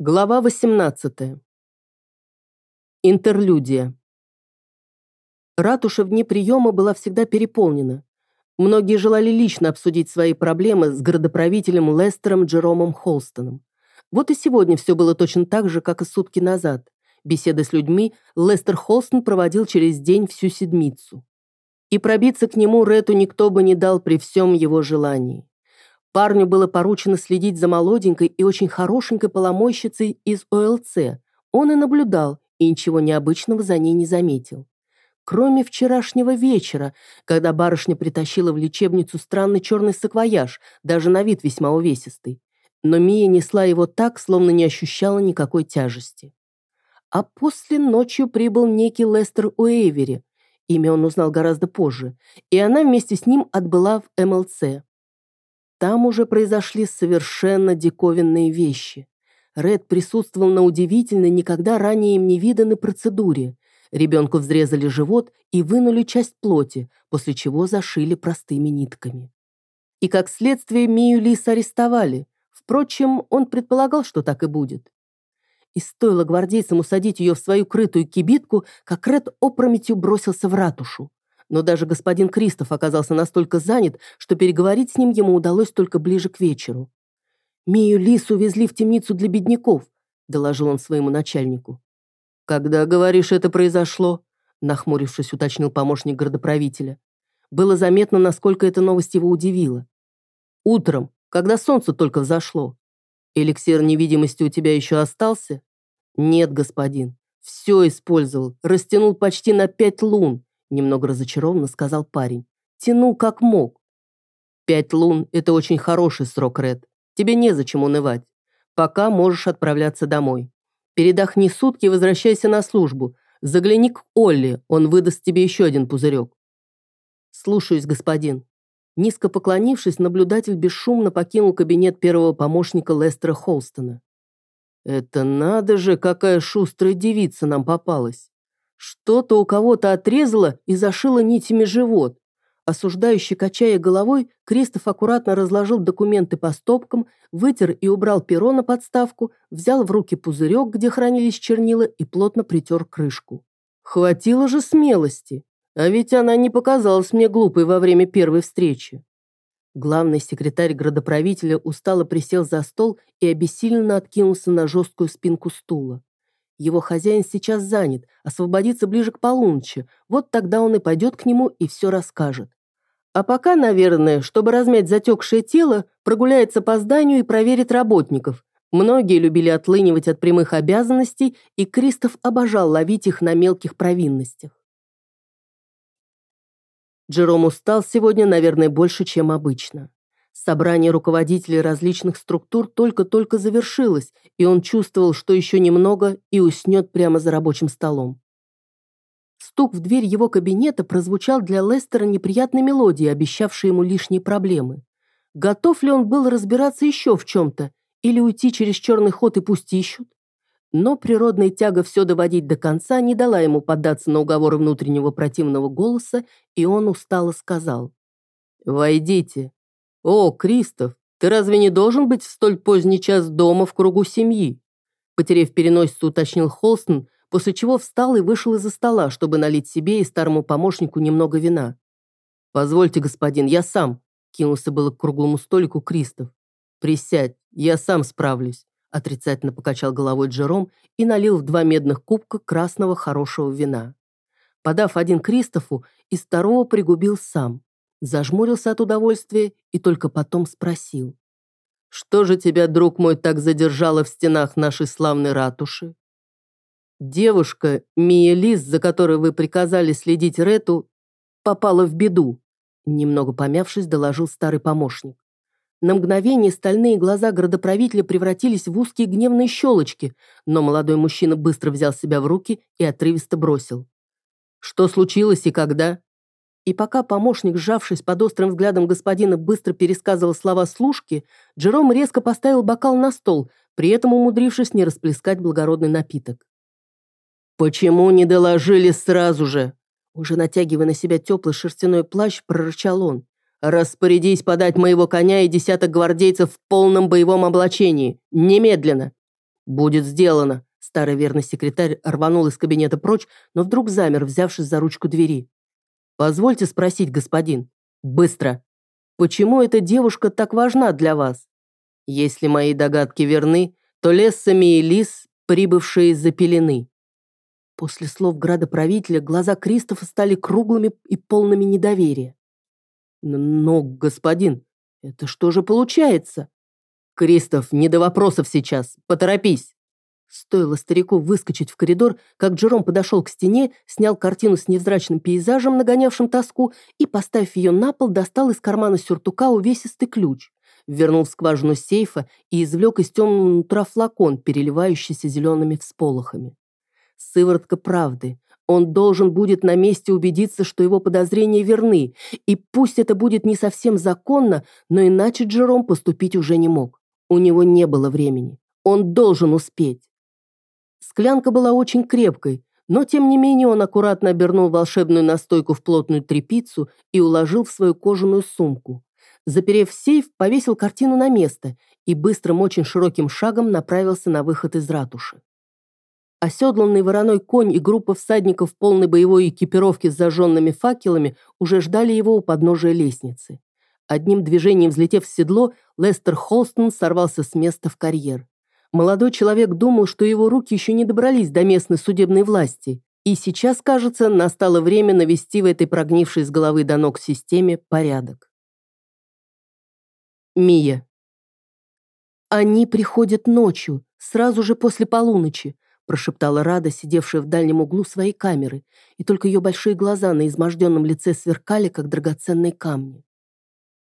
Глава 18. Интерлюдия. Ратуша в дни приема была всегда переполнена. Многие желали лично обсудить свои проблемы с городоправителем Лестером Джеромом Холстоном. Вот и сегодня все было точно так же, как и сутки назад. Беседы с людьми Лестер Холстон проводил через день всю седмицу. И пробиться к нему Рету никто бы не дал при всем его желании. Парню было поручено следить за молоденькой и очень хорошенькой поломойщицей из ОЛЦ. Он и наблюдал, и ничего необычного за ней не заметил. Кроме вчерашнего вечера, когда барышня притащила в лечебницу странный черный саквояж, даже на вид весьма увесистый. Но Мия несла его так, словно не ощущала никакой тяжести. А после ночью прибыл некий Лестер Уэйвери. Имя он узнал гораздо позже. И она вместе с ним отбыла в МЛЦ. Там уже произошли совершенно диковинные вещи. Ред присутствовал на удивительной, никогда ранее им не виданной процедуре. Ребенку взрезали живот и вынули часть плоти, после чего зашили простыми нитками. И как следствие Мию Лис арестовали. Впрочем, он предполагал, что так и будет. И стоило гвардейцам усадить ее в свою крытую кибитку, как Ред опрометью бросился в ратушу но даже господин Кристоф оказался настолько занят, что переговорить с ним ему удалось только ближе к вечеру. «Мию Лис увезли в темницу для бедняков», – доложил он своему начальнику. «Когда, говоришь, это произошло?» – нахмурившись, уточнил помощник городоправителя. Было заметно, насколько эта новость его удивила. «Утром, когда солнце только взошло. Эликсир невидимости у тебя еще остался?» «Нет, господин. Все использовал. Растянул почти на пять лун. Немного разочарованно сказал парень. Тянул как мог. Пять лун – это очень хороший срок, Ред. Тебе незачем унывать. Пока можешь отправляться домой. Передохни сутки и возвращайся на службу. Загляни к Олли, он выдаст тебе еще один пузырек. Слушаюсь, господин. Низко поклонившись, наблюдатель бесшумно покинул кабинет первого помощника Лестера Холстона. «Это надо же, какая шустрая девица нам попалась!» Что-то у кого-то отрезало и зашило нитями живот. Осуждающий, качая головой, Кристоф аккуратно разложил документы по стопкам, вытер и убрал перо на подставку, взял в руки пузырек, где хранились чернила, и плотно притер крышку. Хватило же смелости. А ведь она не показалась мне глупой во время первой встречи. Главный секретарь градоправителя устало присел за стол и обессиленно откинулся на жесткую спинку стула. Его хозяин сейчас занят, освободится ближе к полуночи. Вот тогда он и пойдет к нему и все расскажет. А пока, наверное, чтобы размять затекшее тело, прогуляется по зданию и проверит работников. Многие любили отлынивать от прямых обязанностей, и Кристоф обожал ловить их на мелких провинностях. Джером устал сегодня, наверное, больше, чем обычно. Собрание руководителей различных структур только-только завершилось, и он чувствовал, что еще немного и уснет прямо за рабочим столом. Стук в дверь его кабинета прозвучал для Лестера неприятной мелодией, обещавшей ему лишние проблемы. Готов ли он был разбираться еще в чем-то или уйти через черный ход и пусть ищут? Но природная тяга все доводить до конца не дала ему поддаться на уговоры внутреннего противного голоса, и он устало сказал «Войдите». «О, Кристоф, ты разве не должен быть в столь поздний час дома в кругу семьи?» Потерев переносицу, уточнил Холстон, после чего встал и вышел из-за стола, чтобы налить себе и старому помощнику немного вина. «Позвольте, господин, я сам», — кинулся было к круглому столику Кристоф. «Присядь, я сам справлюсь», — отрицательно покачал головой Джером и налил в два медных кубка красного хорошего вина. Подав один Кристофу, из второго пригубил сам зажмурился от удовольствия и только потом спросил. «Что же тебя, друг мой, так задержало в стенах нашей славной ратуши?» «Девушка, Мия Лис, за которой вы приказали следить Рету, попала в беду», немного помявшись, доложил старый помощник. На мгновение стальные глаза городоправителя превратились в узкие гневные щелочки, но молодой мужчина быстро взял себя в руки и отрывисто бросил. «Что случилось и когда?» И пока помощник, сжавшись под острым взглядом господина, быстро пересказывал слова служки, Джером резко поставил бокал на стол, при этом умудрившись не расплескать благородный напиток. «Почему не доложили сразу же?» Уже натягивая на себя теплый шерстяной плащ, прорычал он. «Распорядись подать моего коня и десяток гвардейцев в полном боевом облачении. Немедленно!» «Будет сделано!» Старый верный секретарь рванул из кабинета прочь, но вдруг замер, взявшись за ручку двери. «Позвольте спросить, господин. Быстро. Почему эта девушка так важна для вас? Если мои догадки верны, то Лессами и Лис, прибывшие из-за пелены». После слов градоправителя глаза Кристофа стали круглыми и полными недоверия. «Но, господин, это что же получается?» «Кристоф, не до вопросов сейчас. Поторопись!» Стоило старику выскочить в коридор, как Джером подошел к стене, снял картину с невзрачным пейзажем, нагонявшим тоску, и, поставив ее на пол, достал из кармана сюртука увесистый ключ, вернул в скважину сейфа и извлек из темного нутра флакон, переливающийся зелеными всполохами. Сыворотка правды. Он должен будет на месте убедиться, что его подозрения верны, и пусть это будет не совсем законно, но иначе Джером поступить уже не мог. У него не было времени. Он должен успеть. Склянка была очень крепкой, но тем не менее он аккуратно обернул волшебную настойку в плотную тряпицу и уложил в свою кожаную сумку. Заперев сейф, повесил картину на место и быстрым, очень широким шагом направился на выход из ратуши. Оседланный вороной конь и группа всадников в полной боевой экипировке с зажженными факелами уже ждали его у подножия лестницы. Одним движением взлетев в седло, Лестер Холстон сорвался с места в карьер. Молодой человек думал, что его руки еще не добрались до местной судебной власти, и сейчас, кажется, настало время навести в этой прогнившей с головы до ног системе порядок. Мия. «Они приходят ночью, сразу же после полуночи», прошептала Рада, сидевшая в дальнем углу своей камеры, и только ее большие глаза на изможденном лице сверкали, как драгоценные камни.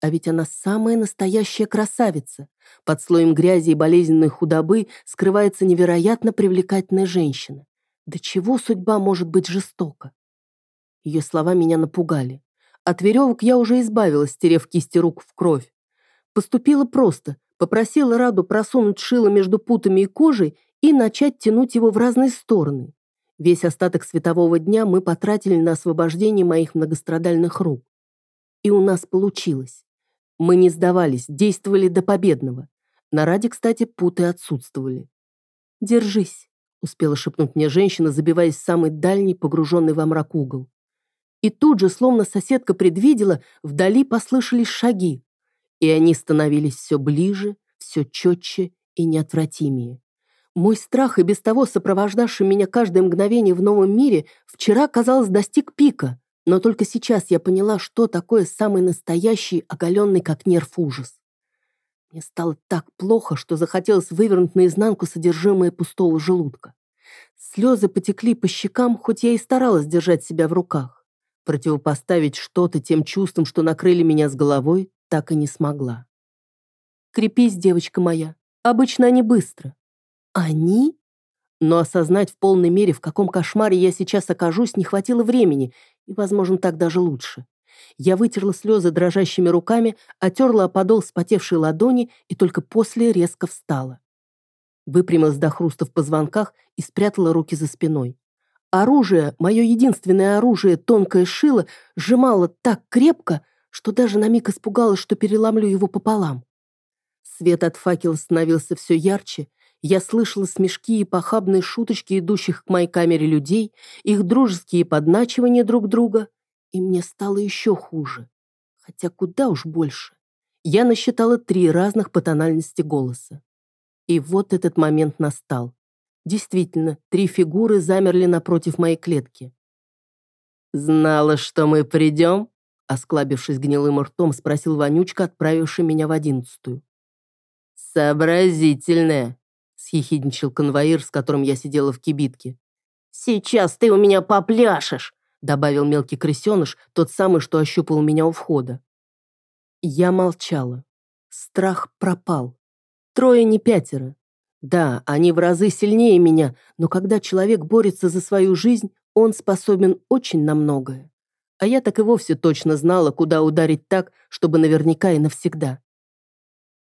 А ведь она самая настоящая красавица. Под слоем грязи и болезненной худобы скрывается невероятно привлекательная женщина. До чего судьба может быть жестока? Ее слова меня напугали. От веревок я уже избавилась, стерев кисти рук в кровь. Поступила просто. Попросила Раду просунуть шило между путами и кожей и начать тянуть его в разные стороны. Весь остаток светового дня мы потратили на освобождение моих многострадальных рук. И у нас получилось. Мы не сдавались, действовали до победного. На раде, кстати, путы отсутствовали. «Держись», — успела шепнуть мне женщина, забиваясь в самый дальний, погруженный во мрак угол. И тут же, словно соседка предвидела, вдали послышались шаги, и они становились все ближе, все четче и неотвратимее. Мой страх, и без того сопровождавший меня каждое мгновение в новом мире, вчера, казалось, достиг пика. Но только сейчас я поняла, что такое самый настоящий, оголенный как нерв ужас. Мне стало так плохо, что захотелось вывернуть наизнанку содержимое пустого желудка. Слезы потекли по щекам, хоть я и старалась держать себя в руках. Противопоставить что-то тем чувствам, что накрыли меня с головой, так и не смогла. «Крепись, девочка моя. Обычно они быстро». «Они?» Но осознать в полной мере, в каком кошмаре я сейчас окажусь, не хватило времени, и, возможно, так даже лучше. Я вытерла слезы дрожащими руками, отерла подол вспотевшей ладони и только после резко встала. Выпрямилась до хруста в позвонках и спрятала руки за спиной. Оружие, мое единственное оружие, тонкое шило, сжимало так крепко, что даже на миг испугалась, что переломлю его пополам. Свет от факела становился все ярче, я слышала смешки и похабные шуточки идущих к моей камере людей, их дружеские подначивания друг друга, и мне стало еще хуже. Хотя куда уж больше. Я насчитала три разных по тональности голоса. И вот этот момент настал. Действительно, три фигуры замерли напротив моей клетки. «Знала, что мы придем?» Осклабившись гнилым ртом, спросил Вонючка, отправивший меня в одиннадцатую. «Сообразительная», съехидничал конвоир, с которым я сидела в кибитке. «Сейчас ты у меня попляшешь», добавил мелкий крысеныш, тот самый, что ощупал меня у входа. Я молчала. Страх пропал. Трое не пятеро. Да, они в разы сильнее меня, но когда человек борется за свою жизнь, он способен очень на многое. А я так и вовсе точно знала, куда ударить так, чтобы наверняка и навсегда.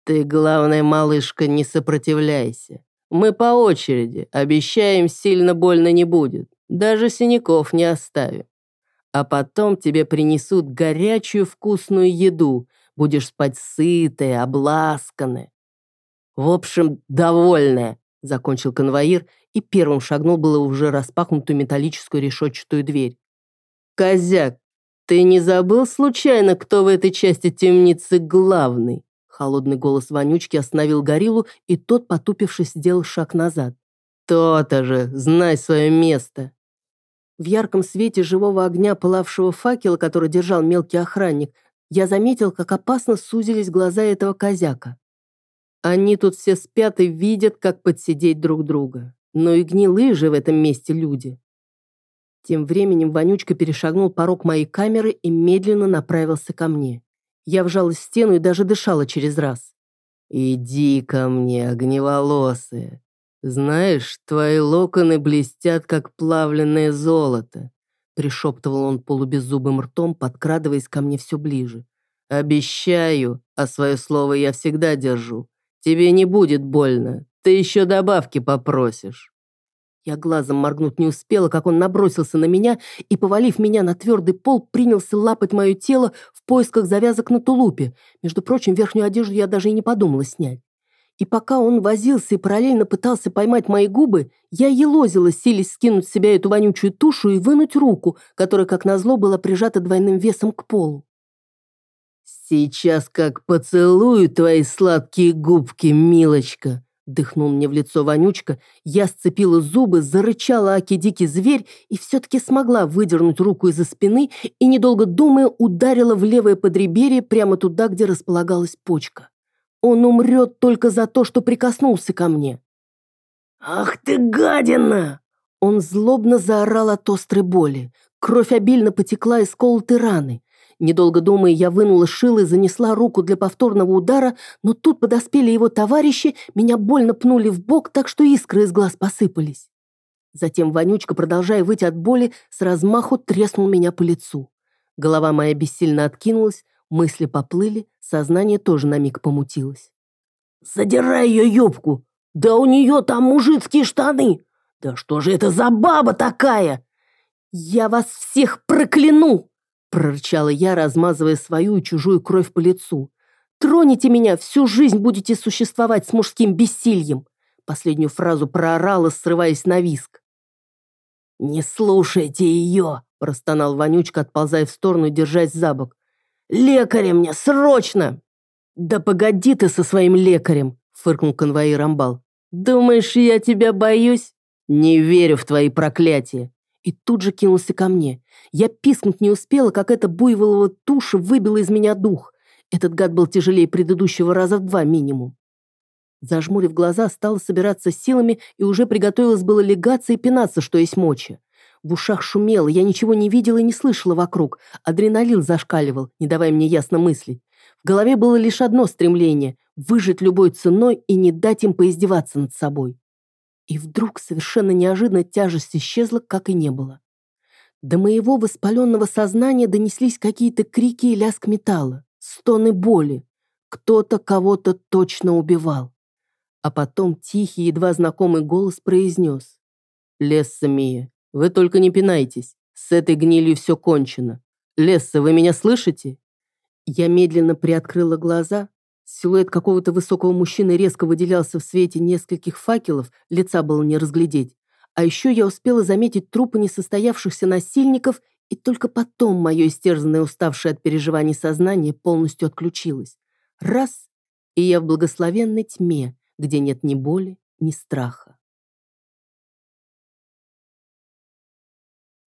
«Ты, главная малышка, не сопротивляйся. Мы по очереди, обещаем, сильно больно не будет. Даже синяков не оставим. А потом тебе принесут горячую вкусную еду. Будешь спать сытая, обласканная. В общем, довольная», закончил конвоир и первым шагнул было уже распахнутую металлическую решетчатую дверь. «Козяк, ты не забыл случайно, кто в этой части темницы главный?» Холодный голос Вонючки остановил гориллу, и тот, потупившись, сделал шаг назад. «То-то же, знай свое место!» В ярком свете живого огня пылавшего факела, который держал мелкий охранник, я заметил, как опасно сузились глаза этого козяка. Они тут все спят и видят, как подсидеть друг друга. Но и гнилые же в этом месте люди. Тем временем Вонючка перешагнул порог моей камеры и медленно направился ко мне. Я вжалась в стену и даже дышала через раз. «Иди ко мне, огневолосая. Знаешь, твои локоны блестят, как плавленное золото», пришептывал он полубеззубым ртом, подкрадываясь ко мне все ближе. «Обещаю, а свое слово я всегда держу. Тебе не будет больно. Ты еще добавки попросишь». Я глазом моргнуть не успела, как он набросился на меня и, повалив меня на твердый пол, принялся лапать мое тело в поисках завязок на тулупе. Между прочим, верхнюю одежду я даже и не подумала снять. И пока он возился и параллельно пытался поймать мои губы, я елозила, силясь скинуть с себя эту вонючую тушу и вынуть руку, которая, как назло, была прижата двойным весом к полу. «Сейчас как поцелую твои сладкие губки, милочка!» Дыхнул мне в лицо вонючка, я сцепила зубы, зарычала аки-дикий зверь и все-таки смогла выдернуть руку из-за спины и, недолго думая, ударила в левое подреберье прямо туда, где располагалась почка. Он умрет только за то, что прикоснулся ко мне. «Ах ты гадина!» Он злобно заорал от острой боли. Кровь обильно потекла из колотой раны. Недолго думая, я вынула шило и занесла руку для повторного удара, но тут подоспели его товарищи, меня больно пнули в бок, так что искры из глаз посыпались. Затем Вонючка, продолжая выть от боли, с размаху треснул меня по лицу. Голова моя бессильно откинулась, мысли поплыли, сознание тоже на миг помутилось. «Задирай ее юбку! Да у нее там мужицкие штаны! Да что же это за баба такая? Я вас всех прокляну!» Прорычала я, размазывая свою и чужую кровь по лицу. «Троните меня, всю жизнь будете существовать с мужским бессильем!» Последнюю фразу проорала, срываясь на виск. «Не слушайте ее!» – простонал Вонючка, отползая в сторону, держась за бок. «Лекаря мне, срочно!» «Да погоди ты со своим лекарем!» – фыркнул конвоир Амбал. «Думаешь, я тебя боюсь? Не верю в твои проклятия!» И тут же кинулся ко мне. Я пискнуть не успела, как эта буйволова туша выбила из меня дух. Этот гад был тяжелее предыдущего раза в два минимум. Зажмурив глаза, стала собираться силами и уже приготовилась было легаться и пинаться, что есть мочи. В ушах шумело, я ничего не видела и не слышала вокруг. Адреналин зашкаливал, не давая мне ясно мыслить. В голове было лишь одно стремление – выжить любой ценой и не дать им поиздеваться над собой. И вдруг совершенно неожиданно тяжесть исчезла, как и не было. До моего воспаленного сознания донеслись какие-то крики и лязг металла, стоны боли. Кто-то кого-то точно убивал. А потом тихий, едва знакомый голос произнес. «Лесса, Мия, вы только не пинайтесь. С этой гнилью все кончено. Лесса, вы меня слышите?» Я медленно приоткрыла глаза. Силуэт какого-то высокого мужчины резко выделялся в свете нескольких факелов, лица было не разглядеть. А еще я успела заметить трупы несостоявшихся насильников, и только потом мое истерзанное, уставшее от переживаний сознание полностью отключилось. Раз, и я в благословенной тьме, где нет ни боли, ни страха.